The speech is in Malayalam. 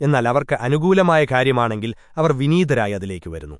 എന്നാൽ അവർക്ക് അനുകൂലമായ കാര്യമാണെങ്കിൽ അവർ വിനീതരായി അതിലേക്ക് വരുന്നു.